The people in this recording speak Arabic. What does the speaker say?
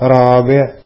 رابع